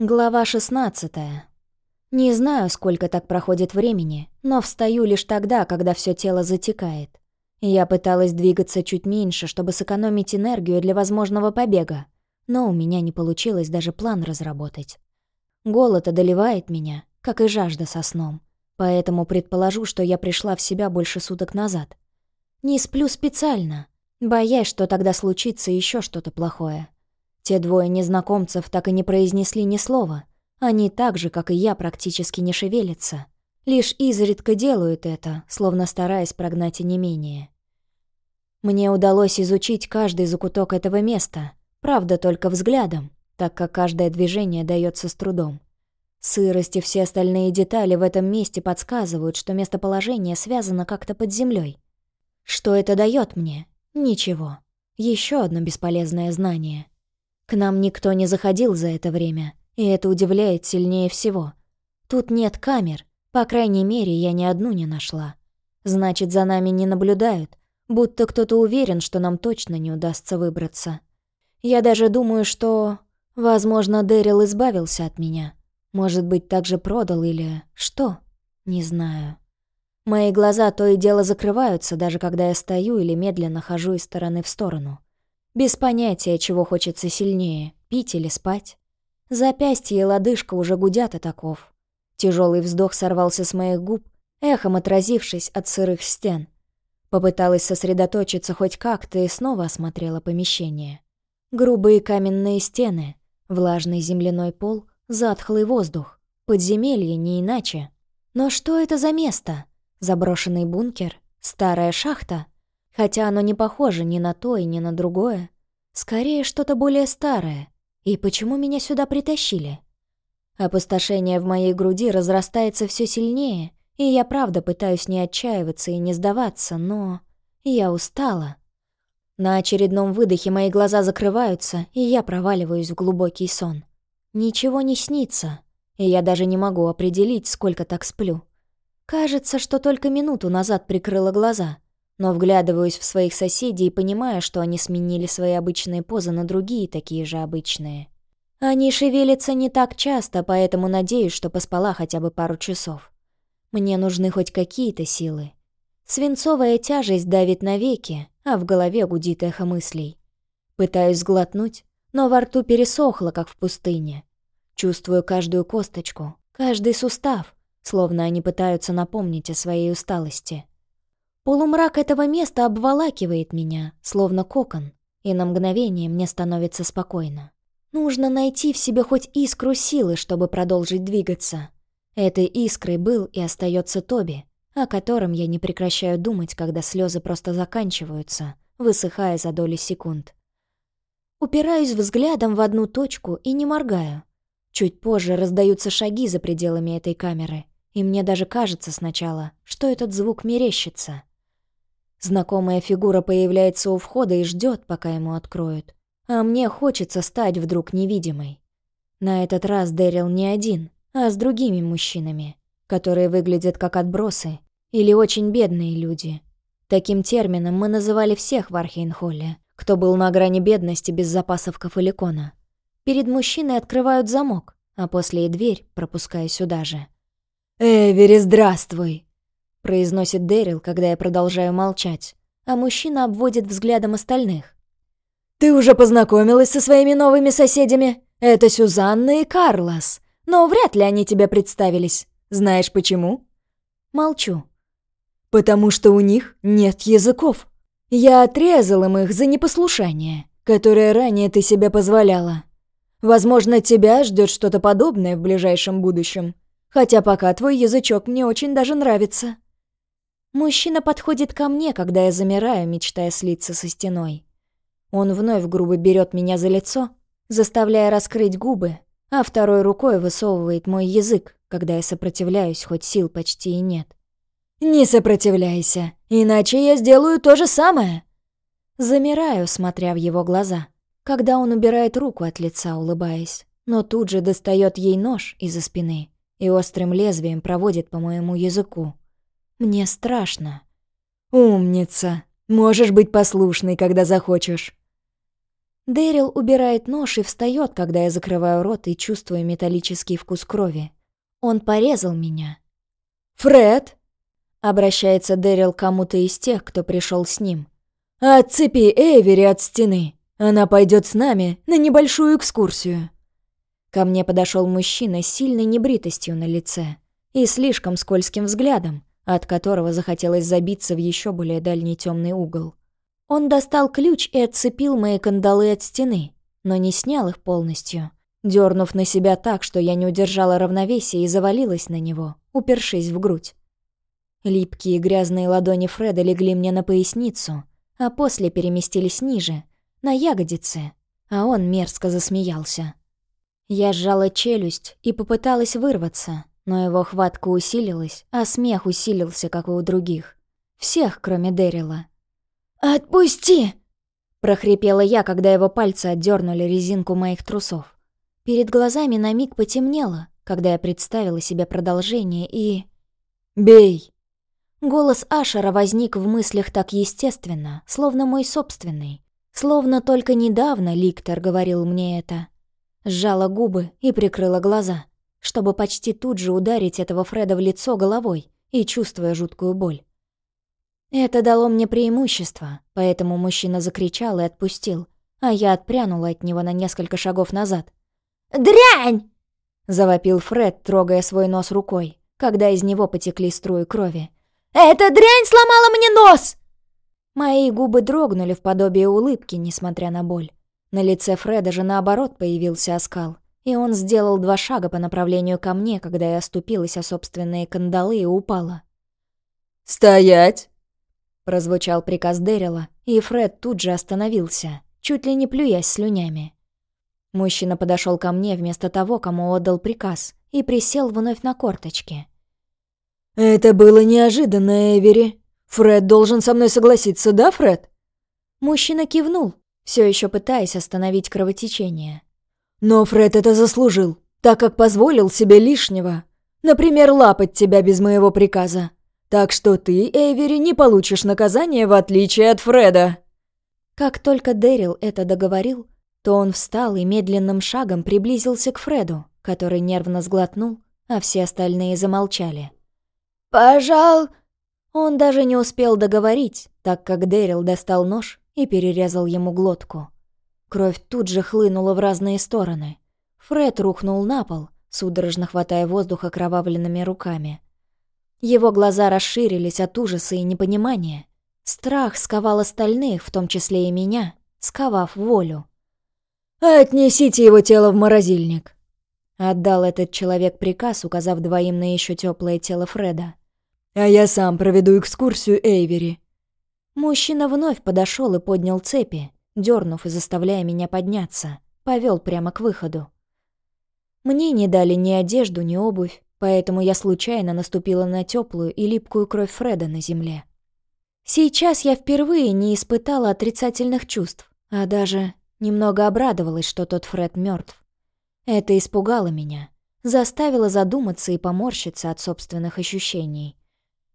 Глава 16. Не знаю, сколько так проходит времени, но встаю лишь тогда, когда все тело затекает. Я пыталась двигаться чуть меньше, чтобы сэкономить энергию для возможного побега, но у меня не получилось даже план разработать. Голод одолевает меня, как и жажда со сном, поэтому предположу, что я пришла в себя больше суток назад. Не сплю специально, боясь, что тогда случится еще что-то плохое. Те двое незнакомцев так и не произнесли ни слова. Они так же, как и я, практически не шевелятся. Лишь изредка делают это, словно стараясь прогнать и не менее. Мне удалось изучить каждый закуток этого места, правда, только взглядом, так как каждое движение дается с трудом. Сырость и все остальные детали в этом месте подсказывают, что местоположение связано как-то под землей. Что это дает мне? Ничего. Еще одно бесполезное знание — к нам никто не заходил за это время, и это удивляет сильнее всего. Тут нет камер, по крайней мере, я ни одну не нашла. Значит, за нами не наблюдают, будто кто-то уверен, что нам точно не удастся выбраться. Я даже думаю, что... Возможно, Дэрил избавился от меня. Может быть, также продал или... Что? Не знаю. Мои глаза то и дело закрываются, даже когда я стою или медленно хожу из стороны в сторону. Без понятия, чего хочется сильнее, пить или спать. Запястье и лодыжка уже гудят от оков. Тяжелый вздох сорвался с моих губ, эхом отразившись от сырых стен. Попыталась сосредоточиться хоть как-то и снова осмотрела помещение. Грубые каменные стены, влажный земляной пол, затхлый воздух, подземелье не иначе. Но что это за место? Заброшенный бункер? Старая шахта? Хотя оно не похоже ни на то и ни на другое. Скорее, что-то более старое. И почему меня сюда притащили? Опустошение в моей груди разрастается все сильнее, и я правда пытаюсь не отчаиваться и не сдаваться, но... Я устала. На очередном выдохе мои глаза закрываются, и я проваливаюсь в глубокий сон. Ничего не снится, и я даже не могу определить, сколько так сплю. Кажется, что только минуту назад прикрыла глаза — но вглядываюсь в своих соседей и понимаю, что они сменили свои обычные позы на другие такие же обычные. Они шевелятся не так часто, поэтому надеюсь, что поспала хотя бы пару часов. Мне нужны хоть какие-то силы. Свинцовая тяжесть давит навеки, а в голове гудит эхо мыслей. Пытаюсь сглотнуть, но во рту пересохло, как в пустыне. Чувствую каждую косточку, каждый сустав, словно они пытаются напомнить о своей усталости. Полумрак этого места обволакивает меня, словно кокон, и на мгновение мне становится спокойно. Нужно найти в себе хоть искру силы, чтобы продолжить двигаться. Этой искрой был и остается Тоби, о котором я не прекращаю думать, когда слезы просто заканчиваются, высыхая за доли секунд. Упираюсь взглядом в одну точку и не моргаю. Чуть позже раздаются шаги за пределами этой камеры, и мне даже кажется сначала, что этот звук мерещится. Знакомая фигура появляется у входа и ждет, пока ему откроют. А мне хочется стать вдруг невидимой. На этот раз Дэрил не один, а с другими мужчинами, которые выглядят как отбросы или очень бедные люди. Таким термином мы называли всех в Архейнхолле, кто был на грани бедности без запасов кафаликона. Перед мужчиной открывают замок, а после и дверь, пропуская сюда же. «Эвери, здравствуй!» Произносит Дэрил, когда я продолжаю молчать, а мужчина обводит взглядом остальных. «Ты уже познакомилась со своими новыми соседями? Это Сюзанна и Карлос. Но вряд ли они тебе представились. Знаешь почему?» Молчу. «Потому что у них нет языков. Я отрезал им их за непослушание, которое ранее ты себе позволяла. Возможно, тебя ждет что-то подобное в ближайшем будущем. Хотя пока твой язычок мне очень даже нравится». Мужчина подходит ко мне, когда я замираю, мечтая слиться со стеной. Он вновь грубо берет меня за лицо, заставляя раскрыть губы, а второй рукой высовывает мой язык, когда я сопротивляюсь, хоть сил почти и нет. «Не сопротивляйся, иначе я сделаю то же самое!» Замираю, смотря в его глаза, когда он убирает руку от лица, улыбаясь, но тут же достает ей нож из-за спины и острым лезвием проводит по моему языку. Мне страшно. «Умница! Можешь быть послушной, когда захочешь». Дэрил убирает нож и встает, когда я закрываю рот и чувствую металлический вкус крови. Он порезал меня. «Фред!» — обращается Дэрил кому-то из тех, кто пришел с ним. «Отцепи Эйвери от стены. Она пойдет с нами на небольшую экскурсию». Ко мне подошел мужчина с сильной небритостью на лице и слишком скользким взглядом, от которого захотелось забиться в еще более дальний темный угол. Он достал ключ и отцепил мои кандалы от стены, но не снял их полностью, дернув на себя так, что я не удержала равновесия и завалилась на него, упершись в грудь. Липкие грязные ладони Фреда легли мне на поясницу, а после переместились ниже, на ягодицы, а он мерзко засмеялся. Я сжала челюсть и попыталась вырваться, но его хватка усилилась, а смех усилился, как и у других. Всех, кроме Дэрила. «Отпусти!» — прохрипела я, когда его пальцы отдернули резинку моих трусов. Перед глазами на миг потемнело, когда я представила себе продолжение и... «Бей!» Голос Ашера возник в мыслях так естественно, словно мой собственный. Словно только недавно Ликтор говорил мне это. Сжала губы и прикрыла глаза, чтобы почти тут же ударить этого Фреда в лицо головой и чувствуя жуткую боль. Это дало мне преимущество, поэтому мужчина закричал и отпустил, а я отпрянула от него на несколько шагов назад. «Дрянь!» — завопил Фред, трогая свой нос рукой, когда из него потекли струи крови. «Эта дрянь сломала мне нос!» Мои губы дрогнули в подобие улыбки, несмотря на боль. На лице Фреда же наоборот появился оскал, и он сделал два шага по направлению ко мне, когда я оступилась о собственные кандалы и упала. «Стоять!» Прозвучал приказ Дэрила, и Фред тут же остановился, чуть ли не плюясь слюнями. Мужчина подошел ко мне вместо того, кому отдал приказ, и присел вновь на корточки. «Это было неожиданно, Эвери. Фред должен со мной согласиться, да, Фред?» Мужчина кивнул, все еще пытаясь остановить кровотечение. «Но Фред это заслужил, так как позволил себе лишнего. Например, лапать тебя без моего приказа. Так что ты, Эйвери, не получишь наказание в отличие от Фреда». Как только Дэрил это договорил, то он встал и медленным шагом приблизился к Фреду, который нервно сглотнул, а все остальные замолчали. «Пожал...» Он даже не успел договорить, так как Дэрил достал нож и перерезал ему глотку. Кровь тут же хлынула в разные стороны. Фред рухнул на пол, судорожно хватая воздух окровавленными руками. Его глаза расширились от ужаса и непонимания. Страх сковал остальных, в том числе и меня, сковав волю. «Отнесите его тело в морозильник», — отдал этот человек приказ, указав двоим на еще теплое тело Фреда. «А я сам проведу экскурсию Эйвери». Мужчина вновь подошел и поднял цепи, дернув и заставляя меня подняться, повел прямо к выходу. Мне не дали ни одежду, ни обувь, поэтому я случайно наступила на теплую и липкую кровь Фреда на земле. Сейчас я впервые не испытала отрицательных чувств, а даже немного обрадовалась, что тот Фред мертв. Это испугало меня, заставило задуматься и поморщиться от собственных ощущений.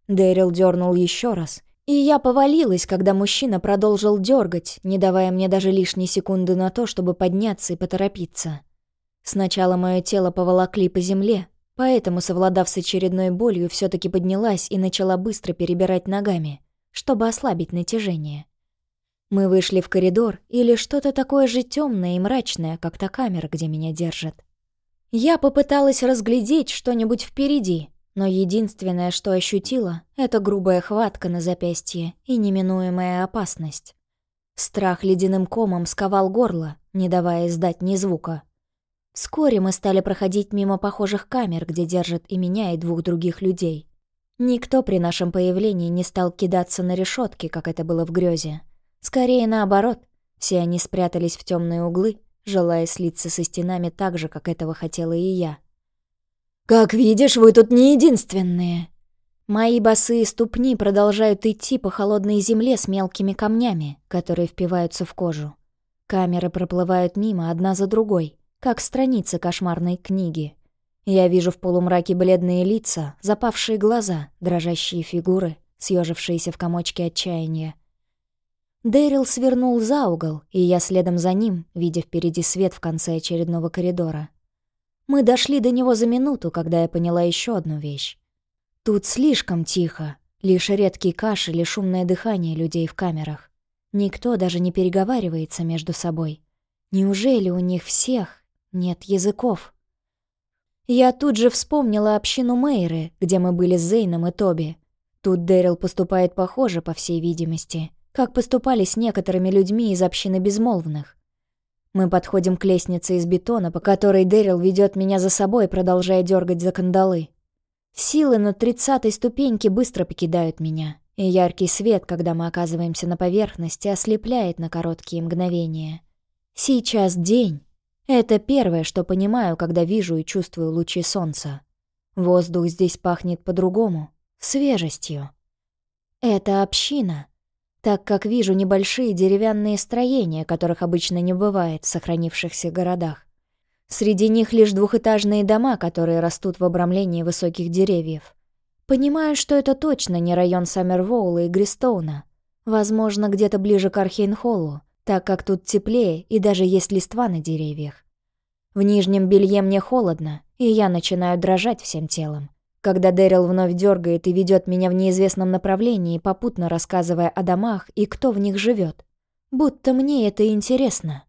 Дэрил дернул еще раз, и я повалилась, когда мужчина продолжил дергать, не давая мне даже лишней секунды на то, чтобы подняться и поторопиться. Сначала мое тело поволокли по земле, Поэтому, совладав с очередной болью, все таки поднялась и начала быстро перебирать ногами, чтобы ослабить натяжение. Мы вышли в коридор или что-то такое же темное и мрачное, как та камера, где меня держат. Я попыталась разглядеть что-нибудь впереди, но единственное, что ощутила, это грубая хватка на запястье и неминуемая опасность. Страх ледяным комом сковал горло, не давая издать ни звука. Вскоре мы стали проходить мимо похожих камер, где держат и меня, и двух других людей. Никто при нашем появлении не стал кидаться на решетки, как это было в грезе. Скорее наоборот, все они спрятались в темные углы, желая слиться со стенами так же, как этого хотела и я. «Как видишь, вы тут не единственные!» Мои босые ступни продолжают идти по холодной земле с мелкими камнями, которые впиваются в кожу. Камеры проплывают мимо одна за другой — как страницы кошмарной книги. Я вижу в полумраке бледные лица, запавшие глаза, дрожащие фигуры, съежившиеся в комочке отчаяния. Дэрил свернул за угол, и я следом за ним, видя впереди свет в конце очередного коридора. Мы дошли до него за минуту, когда я поняла еще одну вещь. Тут слишком тихо, лишь редкий кашель и шумное дыхание людей в камерах. Никто даже не переговаривается между собой. Неужели у них всех нет языков? Я тут же вспомнила общину Мейры, где мы были с Зейном и Тоби. Тут Дэрил поступает похоже, по всей видимости — как поступали с некоторыми людьми из общины безмолвных. Мы подходим к лестнице из бетона, по которой Дэрил ведет меня за собой, продолжая дергать за кандалы. Силы на тридцатой ступеньке быстро покидают меня, и яркий свет, когда мы оказываемся на поверхности, ослепляет на короткие мгновения. Сейчас день. Это первое, что понимаю, когда вижу и чувствую лучи солнца. Воздух здесь пахнет по-другому, свежестью. Это община — так как вижу небольшие деревянные строения, которых обычно не бывает в сохранившихся городах. Среди них лишь двухэтажные дома, которые растут в обрамлении высоких деревьев. Понимаю, что это точно не район Саммервоула и Гристоуна. Возможно, где-то ближе к Архейнхоллу, так как тут теплее и даже есть листва на деревьях. В нижнем белье мне холодно, и я начинаю дрожать всем телом когда Дэрил вновь дергает и ведет меня в неизвестном направлении, попутно рассказывая о домах и кто в них живет. Будто мне это интересно.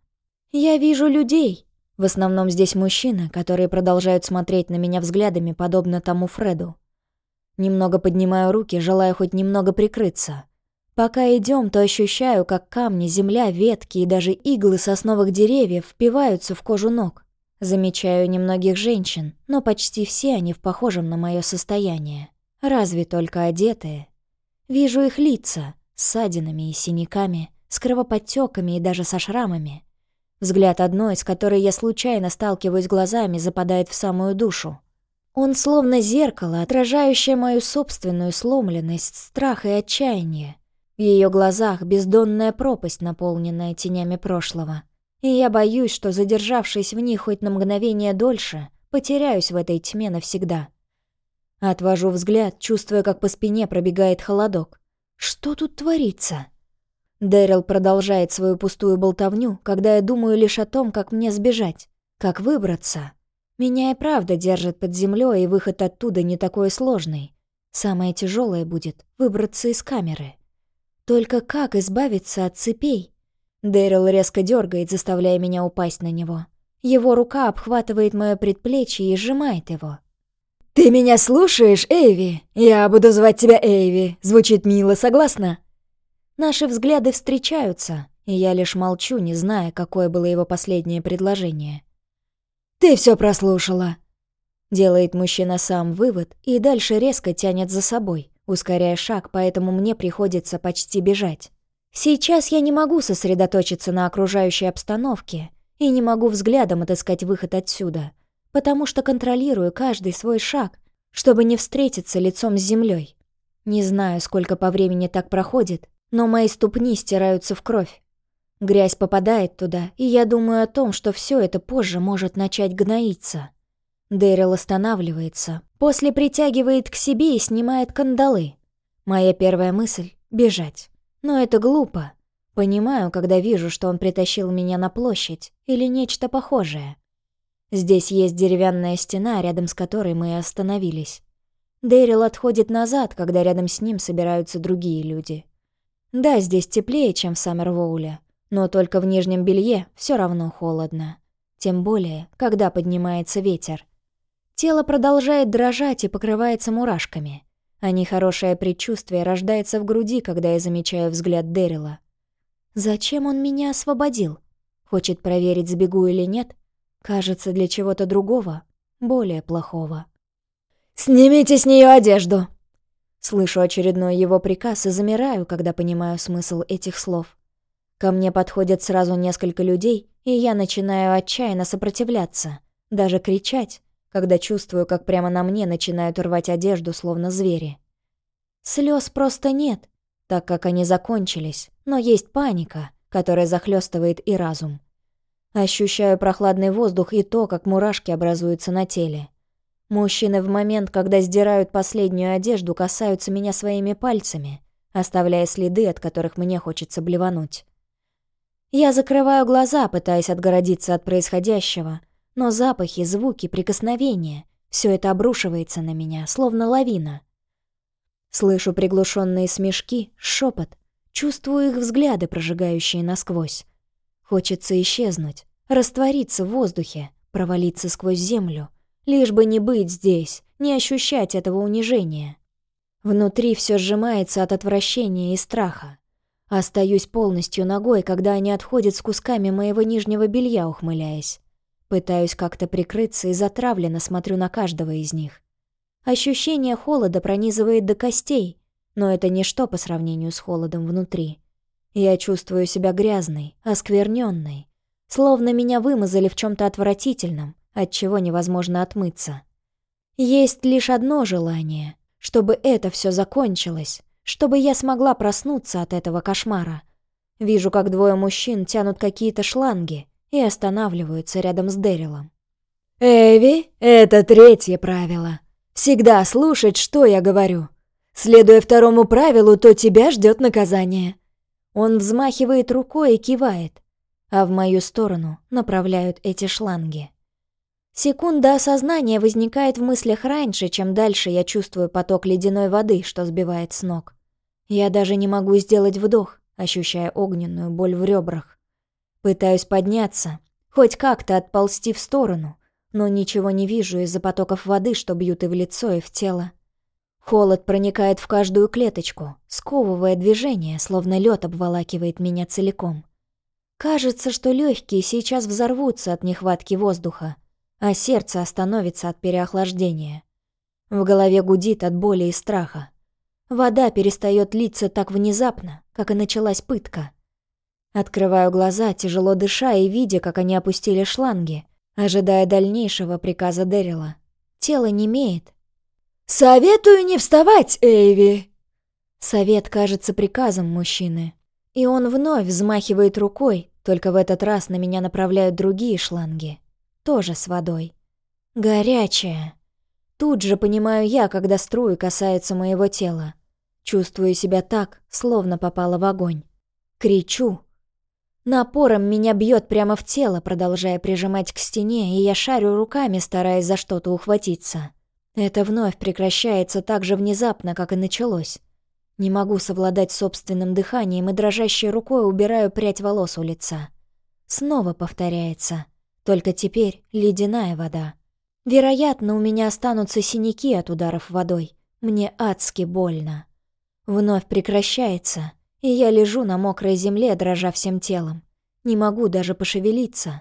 Я вижу людей. В основном здесь мужчины, которые продолжают смотреть на меня взглядами, подобно тому Фреду. Немного поднимаю руки, желая хоть немного прикрыться. Пока идем, то ощущаю, как камни, земля, ветки и даже иглы сосновых деревьев впиваются в кожу ног. Замечаю немногих женщин, но почти все они в похожем на мое состояние. Разве только одетые. Вижу их лица с ссадинами и синяками, с кровоподтеками и даже со шрамами. Взгляд одной, с которой я случайно сталкиваюсь глазами, западает в самую душу. Он словно зеркало, отражающее мою собственную сломленность, страх и отчаяние. В ее глазах бездонная пропасть, наполненная тенями прошлого — и я боюсь, что, задержавшись в них хоть на мгновение дольше, потеряюсь в этой тьме навсегда. Отвожу взгляд, чувствуя, как по спине пробегает холодок. Что тут творится? Дэрил продолжает свою пустую болтовню, когда я думаю лишь о том, как мне сбежать, как выбраться. Меня и правда держит под землей, и выход оттуда не такой сложный. Самое тяжелое будет — выбраться из камеры. Только как избавиться от цепей? Дэрил резко дергает, заставляя меня упасть на него. Его рука обхватывает мое предплечье и сжимает его. «Ты меня слушаешь, Эйви? Я буду звать тебя Эйви. Звучит мило, согласна?» Наши взгляды встречаются, и я лишь молчу, не зная, какое было его последнее предложение. «Ты все прослушала!» Делает мужчина сам вывод и дальше резко тянет за собой, ускоряя шаг, поэтому мне приходится почти бежать. Сейчас я не могу сосредоточиться на окружающей обстановке и не могу взглядом отыскать выход отсюда, потому что контролирую каждый свой шаг, чтобы не встретиться лицом с землей. Не знаю, сколько по времени так проходит, но мои ступни стираются в кровь. Грязь попадает туда, и я думаю о том, что все это позже может начать гноиться. Дэрил останавливается, после притягивает к себе и снимает кандалы. Моя первая мысль — бежать. Но это глупо. Понимаю, когда вижу, что он притащил меня на площадь или нечто похожее. Здесь есть деревянная стена, рядом с которой мы остановились. Дэрил отходит назад, когда рядом с ним собираются другие люди. Да, здесь теплее, чем в Саммервоуле, но только в нижнем белье все равно холодно. Тем более, когда поднимается ветер. Тело продолжает дрожать и покрывается мурашками а нехорошее предчувствие рождается в груди, когда я замечаю взгляд Дэрила. Зачем он меня освободил? Хочет проверить, сбегу или нет? Кажется, для чего-то другого, более плохого. «Снимите с нее одежду!» Слышу очередной его приказ и замираю, когда понимаю смысл этих слов. Ко мне подходят сразу несколько людей, и я начинаю отчаянно сопротивляться, даже кричать, когда чувствую, как прямо на мне начинают рвать одежду, словно звери. Слез просто нет, так как они закончились, но есть паника, которая захлестывает и разум. Ощущаю прохладный воздух и то, как мурашки образуются на теле. Мужчины в момент, когда сдирают последнюю одежду, касаются меня своими пальцами, оставляя следы, от которых мне хочется блевануть. Я закрываю глаза, пытаясь отгородиться от происходящего, но запахи, звуки, прикосновения — все это обрушивается на меня, словно лавина. Слышу приглушенные смешки, шепот, чувствую их взгляды, прожигающие насквозь. Хочется исчезнуть, раствориться в воздухе, провалиться сквозь землю, лишь бы не быть здесь, не ощущать этого унижения. Внутри все сжимается от отвращения и страха. Остаюсь полностью ногой, когда они отходят с кусками моего нижнего белья, ухмыляясь. Пытаюсь как-то прикрыться и затравленно смотрю на каждого из них. Ощущение холода пронизывает до костей, но это ничто по сравнению с холодом внутри. Я чувствую себя грязной, оскверненной, словно меня вымазали в чем то отвратительном, от чего невозможно отмыться. Есть лишь одно желание, чтобы это все закончилось, чтобы я смогла проснуться от этого кошмара. Вижу, как двое мужчин тянут какие-то шланги и останавливаются рядом с Дэрилом. «Эви, это третье правило. Всегда слушать, что я говорю. Следуя второму правилу, то тебя ждет наказание». Он взмахивает рукой и кивает, а в мою сторону направляют эти шланги. Секунда осознания возникает в мыслях раньше, чем дальше я чувствую поток ледяной воды, что сбивает с ног. Я даже не могу сделать вдох, ощущая огненную боль в ребрах. Пытаюсь подняться, хоть как-то отползти в сторону, но ничего не вижу из-за потоков воды, что бьют и в лицо, и в тело. Холод проникает в каждую клеточку, сковывая движение, словно лед обволакивает меня целиком. Кажется, что легкие сейчас взорвутся от нехватки воздуха, а сердце остановится от переохлаждения. В голове гудит от боли и страха. Вода перестает литься так внезапно, как и началась пытка. Открываю глаза, тяжело дыша и видя, как они опустили шланги, ожидая дальнейшего приказа Дэрила. Тело немеет. «Советую не вставать, Эйви!» Совет кажется приказом мужчины. И он вновь взмахивает рукой, только в этот раз на меня направляют другие шланги тоже с водой. Горячая. Тут же понимаю я, когда струи касаются моего тела. Чувствую себя так, словно попала в огонь. Кричу. Напором меня бьет прямо в тело, продолжая прижимать к стене, и я шарю руками, стараясь за что-то ухватиться. Это вновь прекращается так же внезапно, как и началось. Не могу совладать собственным дыханием и дрожащей рукой убираю прядь волос у лица. Снова повторяется. Только теперь ледяная вода. Вероятно, у меня останутся синяки от ударов водой. Мне адски больно. Вновь прекращается, и я лежу на мокрой земле, дрожа всем телом. Не могу даже пошевелиться.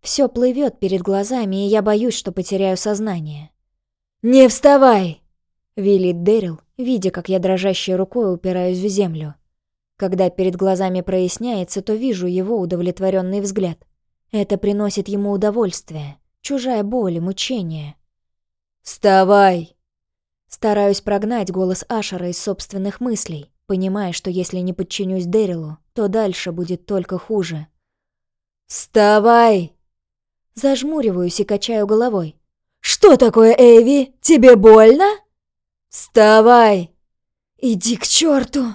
Все плывет перед глазами, и я боюсь, что потеряю сознание. «Не вставай!» — велит Дэрил, видя, как я дрожащей рукой упираюсь в землю. Когда перед глазами проясняется, то вижу его удовлетворенный взгляд. Это приносит ему удовольствие, чужая боль и мучение. «Вставай!» Стараюсь прогнать голос Ашера из собственных мыслей, понимая, что если не подчинюсь Дэрилу, то дальше будет только хуже. «Вставай!» Зажмуриваюсь и качаю головой. «Что такое, Эви? Тебе больно?» «Вставай!» «Иди к черту!»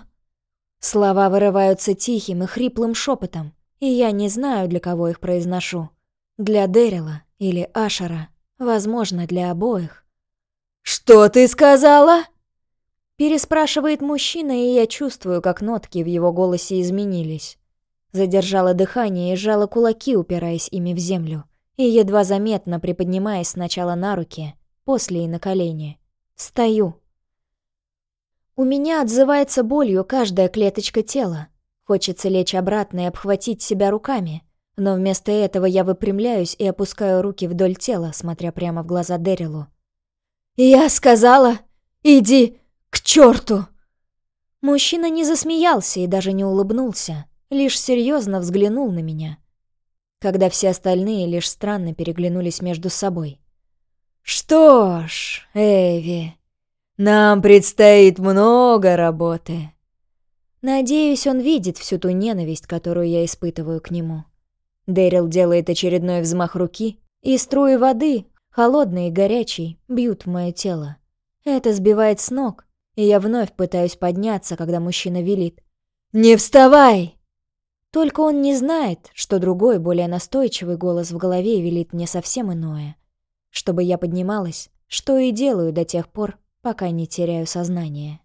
Слова вырываются тихим и хриплым шепотом, и я не знаю, для кого их произношу. Для Дэрила или Ашера. Возможно, для обоих. «Что ты сказала?» Переспрашивает мужчина, и я чувствую, как нотки в его голосе изменились. Задержала дыхание и сжала кулаки, упираясь ими в землю, и едва заметно приподнимаясь сначала на руки, после и на колени. Стою. У меня отзывается болью каждая клеточка тела, Хочется лечь обратно и обхватить себя руками, но вместо этого я выпрямляюсь и опускаю руки вдоль тела, смотря прямо в глаза Дэрилу. «Я сказала, иди к черту!» Мужчина не засмеялся и даже не улыбнулся, лишь серьезно взглянул на меня, когда все остальные лишь странно переглянулись между собой. «Что ж, Эви, нам предстоит много работы», Надеюсь, он видит всю ту ненависть, которую я испытываю к нему. Дэрил делает очередной взмах руки, и струи воды, холодные и горячие, бьют в мое тело. Это сбивает с ног, и я вновь пытаюсь подняться, когда мужчина велит. «Не вставай!» Только он не знает, что другой, более настойчивый голос в голове велит мне совсем иное. Чтобы я поднималась, что и делаю до тех пор, пока не теряю сознание.